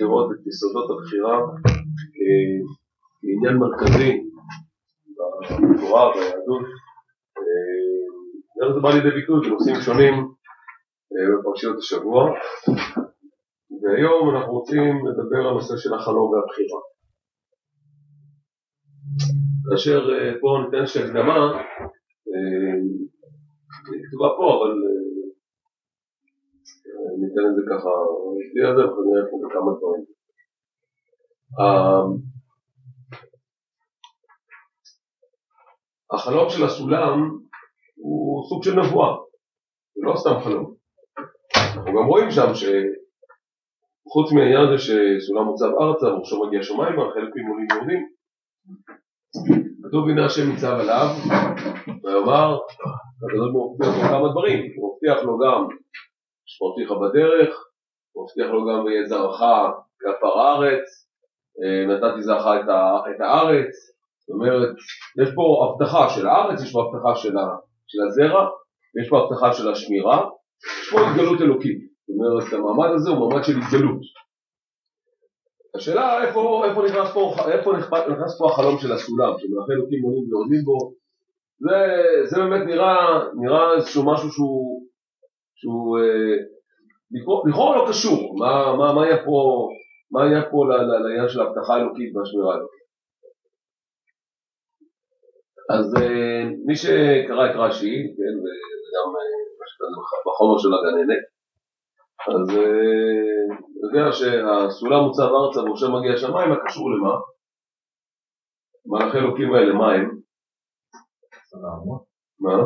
לראות את יסודות הבחירה כעניין מרכזי בתורה וביהדות. איך זה בא לידי ביטוי בנושאים שונים בפרשיות השבוע. והיום אנחנו רוצים לדבר על הנושא של החלום והבחירה. כאשר פה ניתן איזושהי הקדמה, היא כתובה פה, אבל ניתן את זה ככה, נצביע על זה ונראה פה בכמה דברים. החלום של הסולם הוא סוג של נבואה, זה לא סתם חלום. אנחנו גם רואים שם שחוץ מהעניין הזה שסולם מוצב ארצה וראשו מגיע שמיימה, חלק ממולים יהודים, כתוב הנה השם ניצב עליו, ויאמר, הקדוש ברוך הוא מבטיח לו כמה דברים, הוא מבטיח לו גם שפרתיך בדרך, מבטיח לו גם ויהיה זרעך כעפר הארץ, נתתי זרעך את הארץ, זאת אומרת, יש פה הבטחה של הארץ, יש פה הבטחה של הזרע, ויש פה הבטחה של השמירה, יש פה התגלות אלוקית, זאת אומרת, המעמד הזה הוא מעמד של התגלות. השאלה איפה, איפה, נכנס, פה, איפה נכנס פה החלום של הסולם, שמלאכי אלוקים עולים ויורדים בו, זה, זה באמת נראה, נראה איזשהו משהו שהוא, שהוא אה, לכאורה לא קשור, מה, מה, מה היה פה, מה היה פה לעניין של ההבטחה האלוקית והשמירה האלוקית. אז אה, מי שקרא את רש"י, כן, וגם אה, בחומר של הגננת, אז יודע שהסולם מוצב ארצה ומשה מגיע שמיים, מה קשור למה? מלאכי אלוקים האלה, מה הם? מה?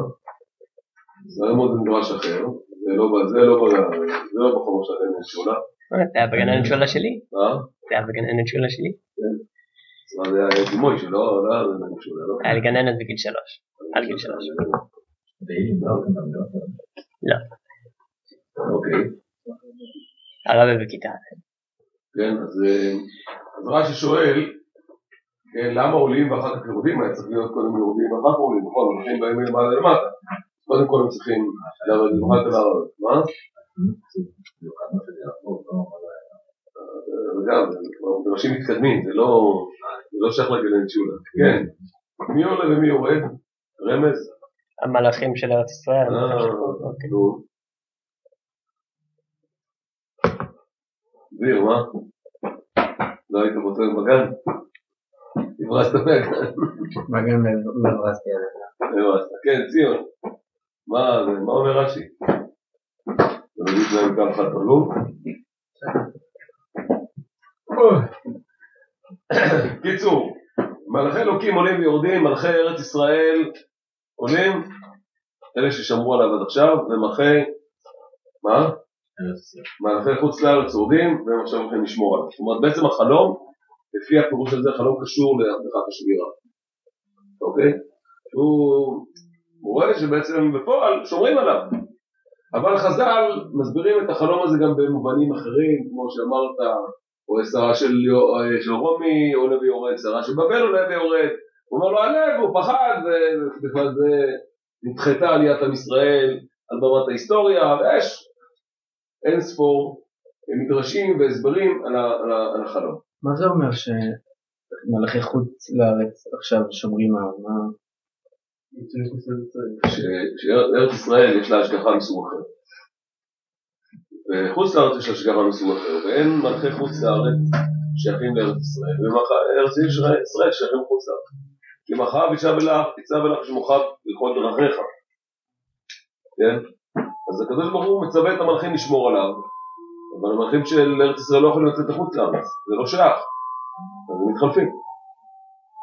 זה מדרש אחר, זה לא זה לא זה לא בחומר של הגננת שולה. זה היה בגננת שולה שלי? מה? זה היה בגננת שולה שלי? כן. זה היה דימוי שלו, לא היה בגננת שולה, לא? היה לי גננת בגיל שלוש, על גיל שלוש. לא. אוקיי. הרבה בכיתה. כן, אז רש"י שואל, כן, למה עולים ואחר כך יורדים? היה צריך להיות קודם יורדים ואחר כך עולים, נכון, הולכים באים מלמעלה למטה. קודם כל הם צריכים לרדת למטה לרדת. מה? וגם, זה אנשים מתקדמים, זה לא שייך לגלן שולה. כן, מי עולה ומי יורד? רמז? המלאכים של ארץ ישראל. אה, נו. דביר, מה? לא היית יום בגן? הברזת מהגן. בגן לא הברזתי על זה. הברזת, כן, ציון. מה זה, מה אומר רש"י? אתה מבין להם אחד תרגום? קיצור, מלאכי אלוקים עולים ויורדים, מלאכי ארץ ישראל עולים, אלה ששמרו עליו עד עכשיו, ומלאכי, מה? מלאכי חוץ לארץ יורדים, והם עכשיו הולכים לשמור עליו. זאת אומרת, בעצם החלום, לפי הפירוש הזה, חלום קשור להבטחת השמירה. אוקיי? הוא רואה שבעצם בפועל שומרים עליו. אבל חז"ל מסבירים את החלום הזה גם במובנים אחרים, כמו שאמרת, רואה שרה של, של רומי עולה ויורד, שרה של בבל עולה ויורד. הוא אומר לו הלב, הוא פחד, ובכלל זה נדחתה עליית עם ישראל על במת ההיסטוריה, ויש אין ספור מדרשים והסברים על, על, על החלום. מה זה אומר שמלאכי חוץ לארץ עכשיו שומרים עליו? מה... שארץ ישראל יש לה השגחה מסוג אחר. וחוץ לארץ יש השגחה מסוג אחר, ואין מלכי חוץ לארץ שייכים לארץ ישראל, וארץ ישראל שייכים חוץ לארץ. כי מחר יצא ולך שמוכב לכל דרכיך. כן? אז הקדוש ברוך הוא מצווה את המלכים לשמור עליו, אבל המלכים של ארץ ישראל לא יכולים לצאת לחוץ לארץ, זה לא שייך, אז הם מתחלפים.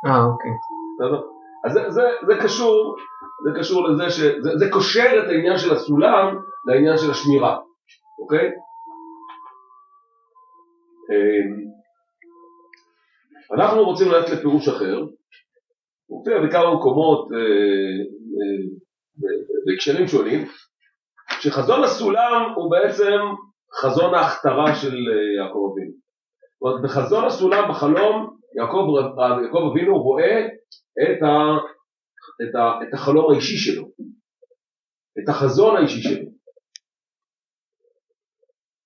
אה, אוקיי. בסדר? אז זה, זה, זה קשור, זה קשור לזה שזה זה קושר את העניין של הסולם לעניין של השמירה, אוקיי? אמ, אנחנו רוצים ללכת לפירוש אחר, מופיע בכמה מקומות אה, אה, בהקשרים שונים, שחזון הסולם הוא בעצם חזון ההכתרה של אה, יעקב אבינו. זאת אומרת, בחזון הסולם, בחלום, יעקב, יעקב אבינו רואה את, ה, את, ה, את החלום האישי שלו, את החזון האישי שלו.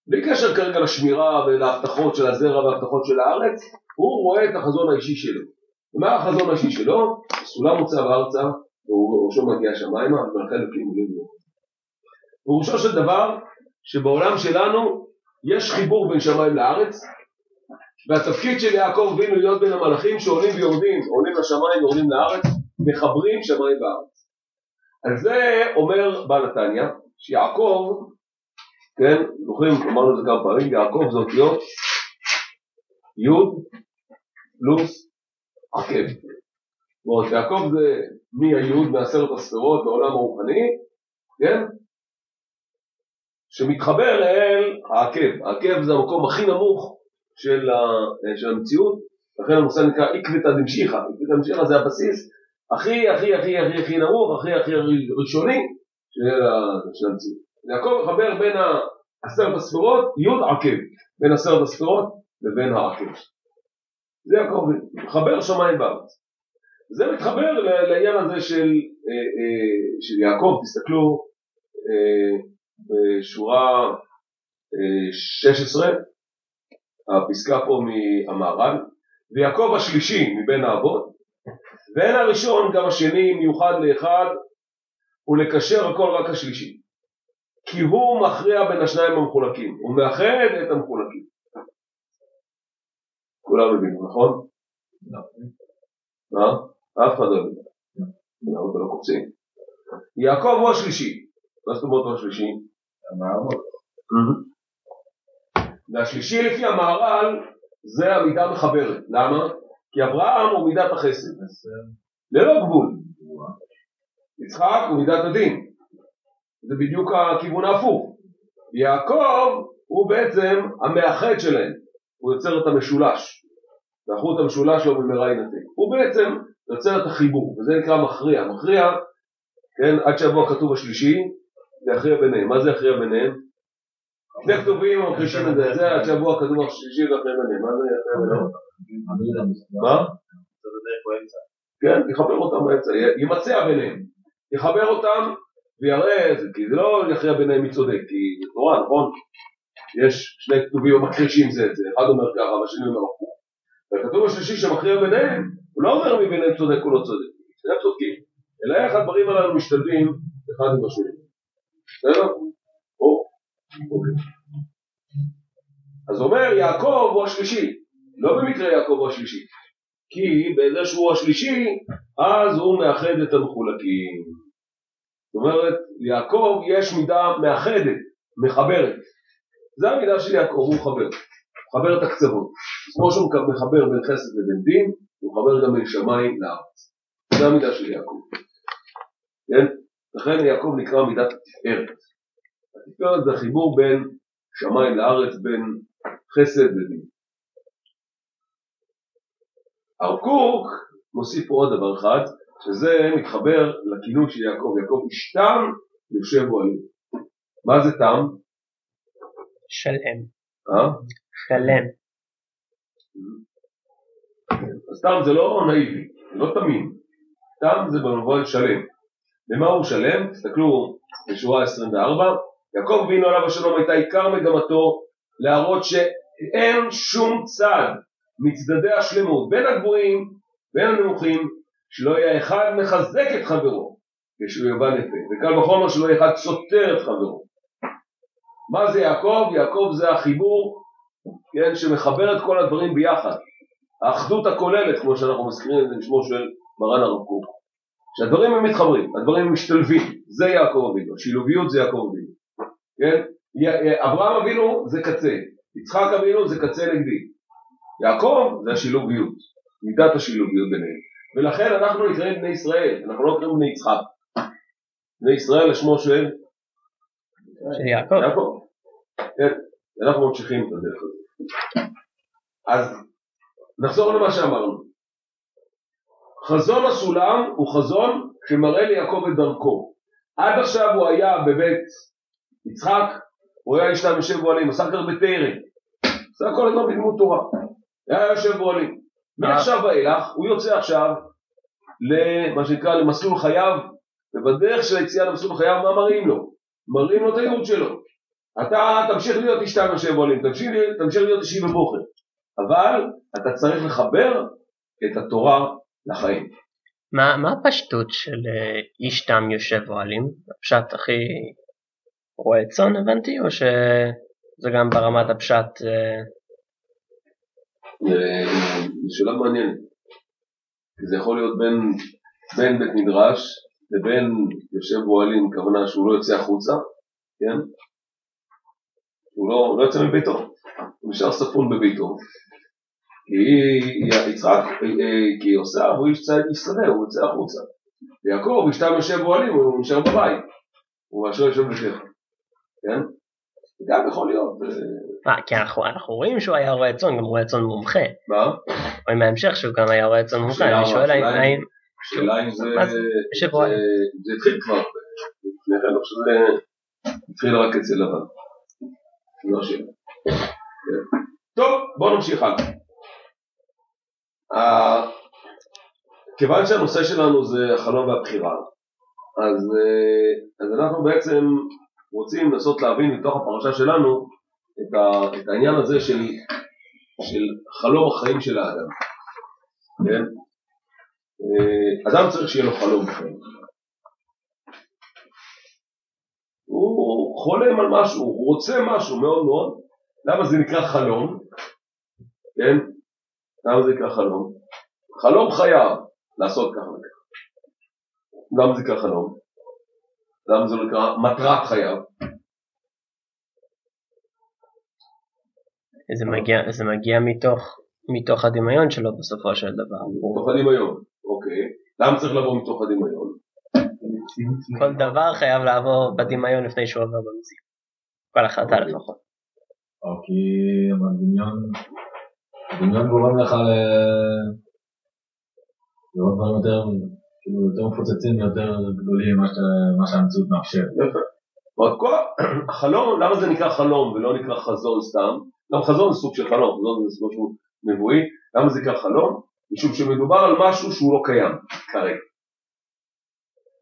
בלי קשר כרגע לשמירה ולהבטחות של הזרע וההבטחות של הארץ, הוא רואה את החזון האישי שלו. ומה החזון האישי שלו? סולם מוצב ארצה, וראשו מגיע שמיימה, ולכן אלוקים עולים לו. פירושו של דבר, שבעולם שלנו יש חיבור בין שמיים לארץ, והתפקיד של יעקב אבינו להיות בין המלאכים שעולים ויורדים, עולים לשמיים ויורדים לארץ, מחברים שמיים בארץ. על זה אומר בעל נתניה, שיעקב, כן, זוכרים, אמרנו את זה כמה פעמים, יעקב זה אותיות י' פלוס עקב. זאת יעקב זה מהי' מעשרת הספירות בעולם הרוחני, כן? שמתחבר לאל העקב. העקב זה המקום הכי נמוך של, ה, של המציאות, לכן המושג נקרא עקבתא דמשיחא. עקבתא דמשיחא זה הבסיס הכי הכי הכי הכי הכי נמוך, הכי הכי ראשוני של, של המציאות. יעקב מחבר בין עשרת הספירות, י' עקב, בין עשרת הספירות לבין העקב. זה יעקב, מחבר שמיים בארץ. זה מתחבר לעניין הזה של, אה, אה, של יעקב, תסתכלו אה, בשורה 16, הפסקה פה מהמהר"ל, ויעקב השלישי מבין האבות, ואין הראשון גם השני מיוחד לאחד ולקשר הכל רק השלישי. כי הוא מכריע בין השניים המחולקים, הוא מאחד את המחולקים. כולם מבינים, נכון? לא. מה? אף אחד לא מבין. למה אתם לא קופצים? יעקב הוא השלישי. מה זאת אומרת הוא השלישי? והשלישי לפי המהר"ל זה המידה מחברת. למה? כי אברהם הוא מידת החסד. ללא גבול. יצחק הוא מידת הדין. זה בדיוק הכיוון ההפוך. יעקב הוא בעצם המאחד שלהם. הוא יוצר את המשולש. והחוט המשולש שלו במהרה ינתק. הוא בעצם יוצר את החיבור, וזה נקרא מכריע. מכריע, כן, עד שיבוא הכתוב השלישי, זה יכריע ביניהם. מה זה יכריע ביניהם? שני כתובים ממחישים את זה, זה עד שיבוא הכתוב השלישי ביניהם. מה זה יכריע ביניהם? מה? כן, יחבר אותם באמצע, ימצע ביניהם. יחבר אותם ויראה, כי זה לא יכריע ביניהם מי צודק, כי זה תורה, נכון? יש שני כתובים המכחישים זה את זה, אחד אומר ככה והשני אומר הפוך. והכתוב השלישי שמכריע ביניהם, הוא לא אומר מי ביניהם צודק או לא צודק, שניהם צודקים, אלא איך הדברים הללו משתלבים אחד עם השני. בסדר? אז אומר יעקב הוא השלישי, לא במקרה יעקב הוא השלישי, כי בזה שהוא השלישי, אז הוא מאחד את המחולקים. זאת אומרת, יעקב יש מידה מאחדת, מחברת. זה המידה של יעקב, הוא מחבר. מחבר את הקצוות. כמו שהוא מחבר בין חסד לבין דין, הוא מחבר גם בין שמיים לארץ. זה המידה של יעקב. כן? לכן יעקב נקרא מידת התפארת. התפארת זה החיבור בין שמיים לארץ, בין חסד לדין. הרב קוק מוסיף עוד דבר אחד, שזה מתחבר לכינוי של יעקב, יעקב ישתם יושב אוהלים. מה זה תם? שלם. אה? שלם. אז תם זה לא נאיבי, זה לא תמים. תם זה במובן שלם. למה הוא שלם? תסתכלו בשורה 24. יעקב אבינו עליו השלום הייתה עיקר מגמתו להראות שאין שום צד מצדדי השלמות בין הגבוהים בין הנמוכים שלא יהיה אחד מחזק את חברו כשהוא יובן יפה וקל וחומר שלא יהיה אחד סותר את חברו. מה זה יעקב? יעקב זה החיבור כן, שמחבר את כל הדברים ביחד. האחדות הכוללת כמו שאנחנו מזכירים את זה בשמו של מרן הרב קוק. שהדברים הם מתחברים, הדברים הם משתלבים. זה יעקב אבינו, השילוביות זה יעקב אבינו כן? אברהם אבינו זה קצה, יצחק אבינו זה קצה נגדי יעקב זה השילוביות, מידת השילוביות ביניהם ולכן אנחנו נקראים בני ישראל, אנחנו לא נקראים בני יצחק בני ישראל לשמו של יעקב. יעקב. כן, אנחנו ממשיכים את הדרך הזאת. אז נחזור למה שאמרנו. חזון הסולם הוא חזון שמראה ליעקב את דרכו. עד עכשיו הוא היה בבית יצחק, הוא היה ישלם יושב אוהלים, עשה כבר בתרם. עשה כל הזמן בלימוד תורה. היה יושב אוהלים. מעכשיו ואילך הוא יוצא עכשיו למה שנקרא למסלול חייו, ובדרך של היציאה למסלול חייו מה מראים לו? מראים לו את הייעוד שלו. אתה תמשיך להיות איש תם יושב עולים, תמשיך, תמשיך להיות אישי בבוכר, אבל אתה צריך לחבר את התורה לחיים. מה, מה הפשטות של אה, איש תם יושב אוהלים? הפשט הכי רועה צאן הבנתי, או שזה גם ברמת הפשט? אה, אה, זו שאלה מעניינת. זה יכול להיות בין, בין בית מדרש לבין יושב אוהלים, כוונה שהוא לא יוצא החוצה, כן? הוא לא, לא יוצא מביתו, הוא נשאר ספון בביתו. כי יצחק, כי עושה, הוא איש שדה, הוא יוצא החוצה. ויעקב, אשתם יושב באוהלים, הוא נשאר בבית. הוא מאשר יושב בביתך. כן? גם יכול להיות. אה, כי אנחנו, אנחנו רואים שהוא היה רועה צאן, גם רועה צאן מומחה. מה? רואים בהמשך שהוא גם היה רועה צאן מומחה, אני שואל האם... השאלה אם זה... זה התחיל כבר. לפני כן, חושב שזה התחיל רק אצל לבן. לא. כן. טוב, בואו נמשיך הלאה. כיוון שהנושא שלנו זה החלום והבחירה, אז אנחנו בעצם רוצים לנסות להבין מתוך הפרשה שלנו את, ה, את העניין הזה של, של חלום החיים של האדם. כן? אדם צריך שיהיה לו חלום בחיים. הוא חולם על משהו, הוא רוצה משהו מאוד מאוד. למה זה נקרא חלום? כן? למה זה נקרא חלום? חלום חייו לעשות ככה וככה. למה זה נקרא חלום? למה זה נקרא מטרת חייו? זה מגיע, זה מגיע מתוך, מתוך הדמיון שלו בסופו של דבר. מתוך הדמיון, אוקיי. למה צריך לבוא מתוך הדמיון? כל דבר חייב לעבור בדמיון לפני שהוא עובר במציאות. כל החלטה אוקיי. לפחות. או כי הדמיון, הדמיון גורם לך לראות דברים יותר, כאילו יותר מפוצצים ויותר גדולים ממה שהמציאות מאפשרת. יפה. החלום, למה זה נקרא חלום ולא נקרא חזון סתם? גם חזון זה סוג של חלום, חזון זה סוג של נבואי, למה זה נקרא חלום? משום שמדובר על משהו שהוא לא קיים כרגע.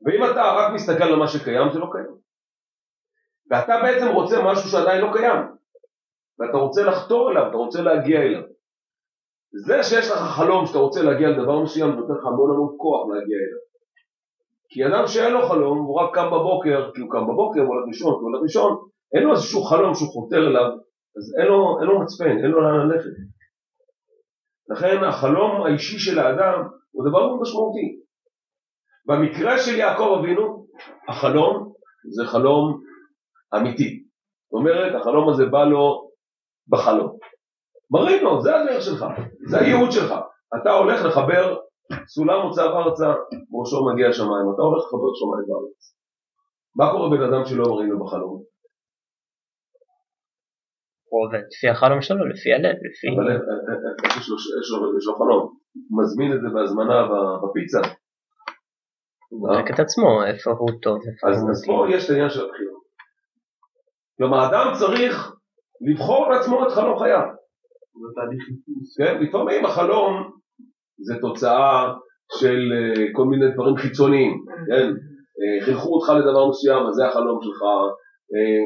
ואם אתה רק מסתכל על מה שקיים, זה לא קיים. ואתה בעצם רוצה משהו שעדיין לא קיים, ואתה רוצה לחתור אליו, אתה רוצה להגיע אליו. זה שיש לך חלום שאתה רוצה להגיע לדבר מסוים, נותן לך המון המון כוח להגיע אליו. כי אדם שאין לו חלום, הוא רק קם בבוקר, כי הוא קם בבוקר, הוא הולך לישון, הוא הולך לישון, אין לו איזשהו חלום שהוא חותר אליו, אז אין לו, אין לו מצפן, אין לו לאן ללכת. לכן החלום האישי של האדם הוא דבר מאוד משמעותי. במקרה של יעקב אבינו, החלום זה חלום אמיתי. זאת אומרת, החלום הזה בא לו בחלום. מראים לו, זה הדרך שלך, זה הייעוד שלך. אתה הולך לחבר סולם מוצב ארצה, ראשו מגיע השמיים, אתה הולך לחבר שמיים בארץ. מה קורה בן אדם שלא מראים לו בחלום? הוא עובד לפי החלום שלו, לפי הלב, לפי... אבל יש לו חלום, מזמין את זה בהזמנה בפיצה. הוא בודק את עצמו, איפה הוא טוב, איפה הוא. אז פה יש את העניין של הבחירה. כלומר, האדם צריך לבחור לעצמו את חלום חייו. כן, לפעמים החלום זה תוצאה של אה, כל מיני דברים חיצוניים, כן? אה, חינכו אותך לדבר מסוים, אז זה החלום שלך. אה,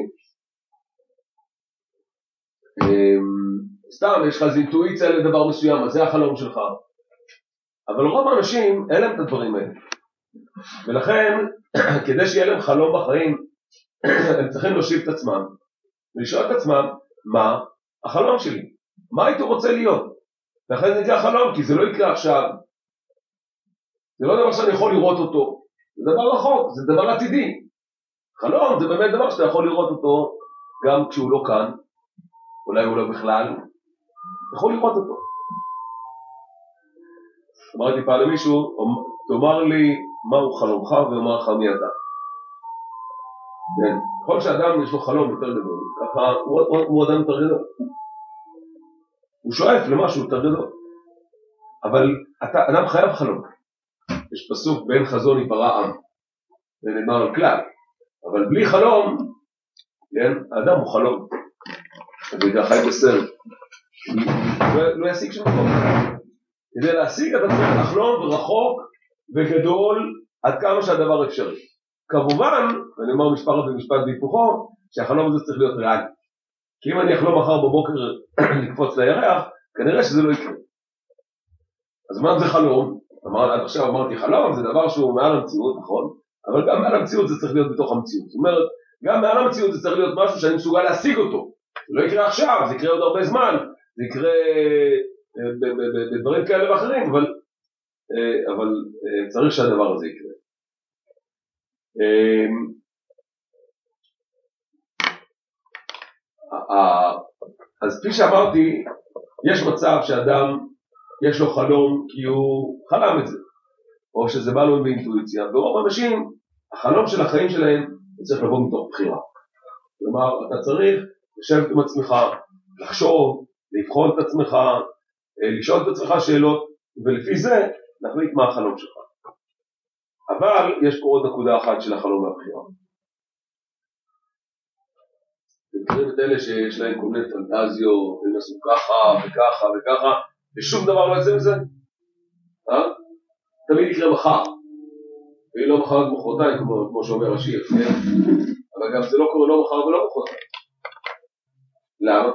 סתם, יש לך איזו אינטואיציה לדבר מסוים, אז זה החלום שלך. אבל רוב האנשים, אין להם את הדברים האלה. ולכן, כדי שיהיה להם חלום בחיים, הם צריכים להושיב את עצמם ולשאול את עצמם, מה החלום שלי? מה הייתי רוצה להיות? לכן זה נקרא חלום, כי זה לא יקרה עכשיו. זה לא דבר שאני יכול לראות אותו, זה דבר רחוק, זה דבר עתידי. חלום זה באמת דבר שאתה יכול לראות אותו גם כשהוא לא כאן, אולי הוא לא בכלל, אתה יכול לראות אותו. אמרתי פעם למישהו, תאמר לי מהו חלומך ואומר לך מי אתה. כן, ככל שאדם יש לו חלום יותר גדול, ככה הוא, הוא, הוא אדם יותר גדול. הוא שואף למשהו יותר גדול. אבל אתה אדם חייב חלום. יש פסוק בין חזון ייפרע עם, זה נאמר על כלל, אבל בלי חלום, כן, האדם הוא חלום. זה ככה חי בסרט. לא ישיג שום דבר. כדי להשיג אתה צריך לחלום רחוק וגדול עד כמה שהדבר אפשרי. כמובן, ואני אומר משפט ומשפט בהיפוכו, שהחלום הזה צריך להיות ריאלי. כי אם אני אחלום מחר בבוקר לקפוץ לירח, כנראה שזה לא יקרה. אז מה זה חלום? אמר, עד עכשיו אמרתי חלום, זה דבר שהוא מעל המציאות, נכון? אבל גם מעל המציאות זה צריך להיות בתוך המציאות. זאת אומרת, גם מעל המציאות זה צריך להיות משהו שאני מסוגל להשיג אותו. זה לא יקרה עכשיו, זה יקרה עוד הרבה זמן, זה יקרה אה, בדברים כאלה ואחרים, אבל, אה, אבל אה, צריך שהדבר הזה יקרה. אה, ה- אז כפי שאמרתי, יש מצב שאדם יש לו חלום כי הוא חלם את זה, או שזה בא לו באינטואיציה, ורוב האנשים, החלום של החיים שלהם צריך לבוא מתוך בחירה. כלומר, אתה צריך לשבת עם עצמך, לחשוב, לבחון את עצמך, אה, לשאול את עצמך שאלות, ולפי זה להחליט מה החלום שלך. אבל יש פה עוד נקודה אחת של החלום והבחירה. אתם מכירים את אלה שיש להם כל מיני פנטזיות, הם עשו ככה וככה וככה, ושום דבר לא יוצא מזה? אה? תמיד יקרה מחר, ואם לא מחר אז מחרתיים, כמו, כמו שאומר השיר, כן? אבל גם זה לא קורה לא מחר ולא מחרתיים. למה?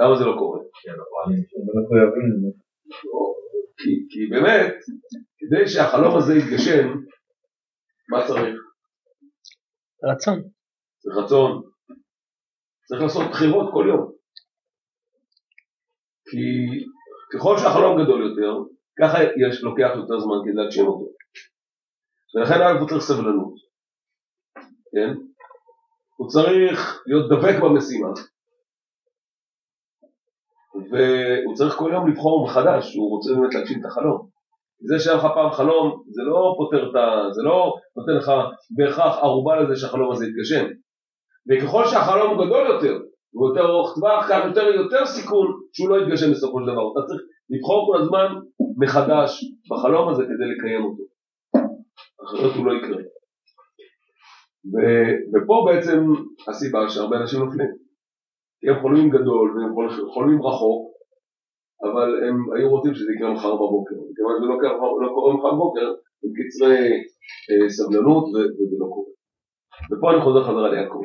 למה זה לא קורה? הם לא. כי, כי באמת, כדי שהחלום הזה יתגשם, מה צריך? רצון. רצון. צריך לעשות בחירות כל יום. כי ככל שהחלום גדול יותר, ככה יש, לוקח יותר זמן כדי להגשים אותו. ולכן א' הוא צריך סבלנות, כן? הוא צריך להיות דבק במשימה, והוא צריך כל יום לבחור מחדש שהוא רוצה באמת להגשים את החלום. זה שהיה לך פעם חלום, זה לא פותר את ה... זה לא נותן לך בהכרח ערובה לזה שהחלום הזה יתגשם. וככל שהחלום הוא גדול יותר, הוא יותר ארוך טווח, כך יותר יותר סיכון שהוא לא יתגשם בסופו של דבר. אתה צריך לבחור כל הזמן מחדש בחלום הזה כדי לקיים אותו. אחרת הוא לא יקרה. ו- ופה בעצם הסיבה שהרבה אנשים נופלים. כי הם חולמים גדול והם חול- חולמים רחוק, אבל הם היו רוצים שזה יקרה מחר בבוקר. מכיוון שזה לא לא קורה מחר בבוקר, הם קצרי אה, סבלנות וזה לא קורה. ופה אני חוזר חזרה ליעקב.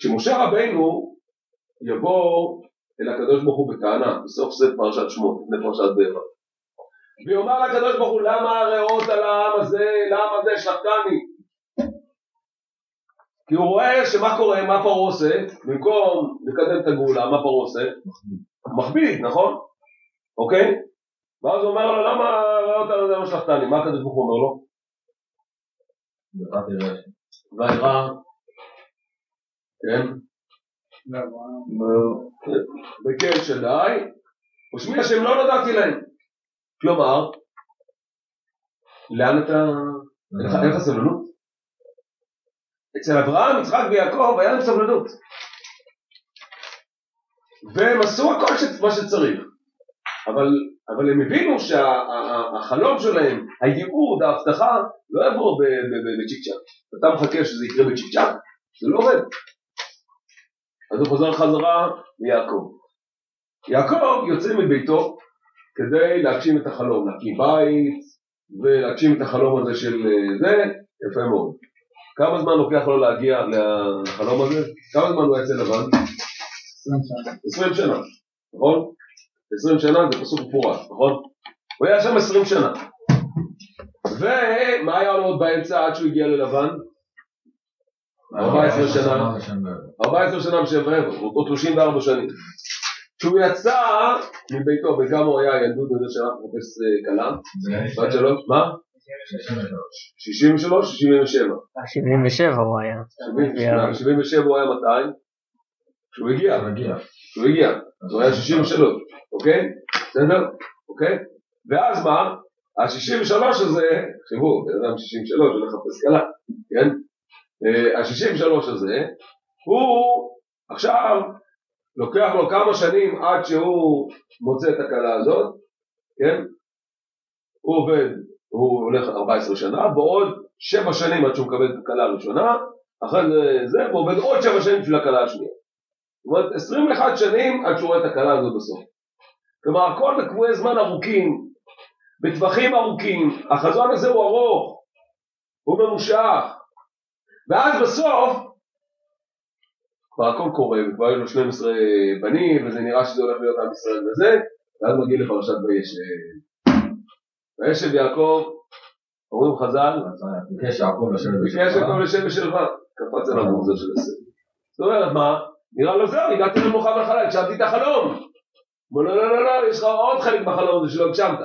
כשמשה רבינו יבוא אל הקדוש ברוך הוא בטענה, בסוף ספר פרשת שמות, לפני פרשת בהמה, ויאמר לקדוש ברוך הוא למה הרעות על העם הזה, לעם הזה שלחתני? כי הוא רואה שמה קורה, מה פרעה עושה, במקום לקדם את הגאולה, מה פרעה עושה? מכביד, נכון? אוקיי? ואז הוא אומר לו למה הרעות על העם שלחתני? מה הקדוש ברוך הוא אומר לו? וירא, כן? בקל שדי, ושמי השם לא נודעתי להם. כלומר, לאן אתה... אין לך- סבלנות? אצל אברהם, יצחק ויעקב היה להם סבלנות. והם עשו הכל ש- מה שצריך. אבל, אבל הם הבינו שהחלום שלהם, הייעוד, ההבטחה, לא יבוא בצ'יק צ'אק. אתה מחכה שזה יקרה בצ'יק צ'אק? זה לא עובד. אז הוא חוזר חזרה ליעקב. יעקב יוצא מביתו כדי להגשים את החלום, להקים בית ולהגשים את החלום הזה של אה, זה, יפה מאוד. כמה זמן לוקח לו להגיע לחלום הזה? כמה זמן הוא היה אצל לבן? 20 שנה, נכון? 20 שנה זה פסוק מפורש, נכון? הוא היה שם 20 שנה. ומה היה לו עוד באמצע עד שהוא הגיע ללבן? 14 שנה. 14 שנה בשם ועבר, או 34 שנים. כשהוא יצא מביתו, וגם הוא היה ילדות בזה שהלך לחפש אה, כלה, בת שלוש, מה? 63? 67. 77 הוא היה. 77, 77 הוא היה 200? כשהוא הגיע. כשהוא הגיע, אז הוא היה 63, אוקיי? בסדר? אוקיי? ואז מה? ה-63 הזה, תחשבו, בן אדם 63 הולך לחפש כלה, כן? ה-63 הזה, הוא עכשיו לוקח לו כמה שנים עד שהוא מוצא את הכלה הזאת, כן? הוא עובד, הוא הולך 14 שנה, בעוד 7 שנים עד שהוא מקבל את הכלה הראשונה, אחרי זה, זה, והוא עובד עוד 7 שנים בשביל הכלה השנייה. זאת אומרת, 21 שנים עד שהוא רואה את הכלה הזאת בסוף. כלומר, הכל בקבועי זמן ארוכים, בטווחים ארוכים, החזון הזה הוא ארוך, הוא ממושך, ואז בסוף, כבר הכל קורה, וכבר היו לו 12 בנים, וזה נראה שזה הולך להיות עם ישראל וזה, ואז מגיע לפרשת וישב. וישב יעקב, אומרים חז"ל, ביקש יעקב לשם בשלווה, קפץ עליו המוזר של הסרט. זאת אומרת, מה? נראה לו זהו, הגעתי למנוחה והחלל, הגשמתי את החלום. אמרו לו, לא, לא, לא, יש לך עוד חלק בחלום הזה שלא הגשמת.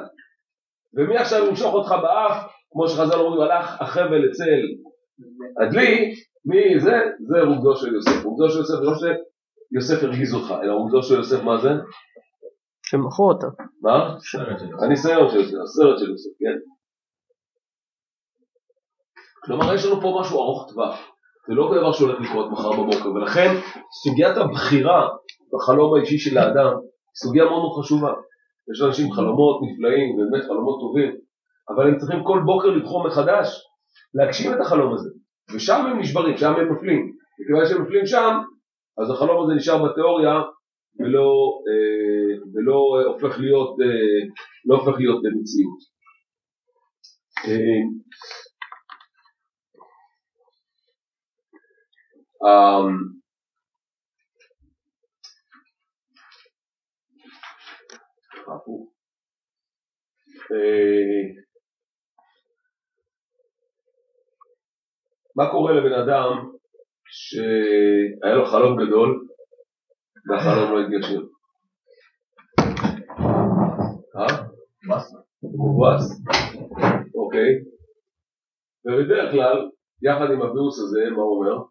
ומי עכשיו ימשוך אותך באף, כמו שחז"ל אומרים, הלך החבל אצל הדלי, מי זה? זה רוגזו של יוסף. רוגזו של יוסף, לא שיוסף הרגיז אותך, אלא רוגזו של יוסף מה זה? שמכרו אותו. מה? סרט של יוסף. הניסיון של יוסף, הסרט של יוסף, כן. כלומר, יש לנו פה משהו ארוך טווח. זה לא דבר שהולך לקרות מחר בבוקר, ולכן סוגיית הבחירה בחלום האישי של האדם היא סוגיה מאוד מאוד חשובה. יש לאנשים חלומות נפלאים, באמת חלומות טובים, אבל הם צריכים כל בוקר לבחור מחדש, להגשים את החלום הזה. ושם הם נשברים, שם הם נופלים. וכיוון שהם נופלים שם, אז החלום הזה נשאר בתיאוריה ולא, אה, ולא הופך להיות, אה, לא הופך להיות מציאות. אה, אמ. אה, מה קורה לבן אדם שהיה לו חלום גדול והחלום לא התגשם? אה? מובס. אוקיי. ובדרך כלל, יחד עם הווירוס הזה, מה הוא אומר?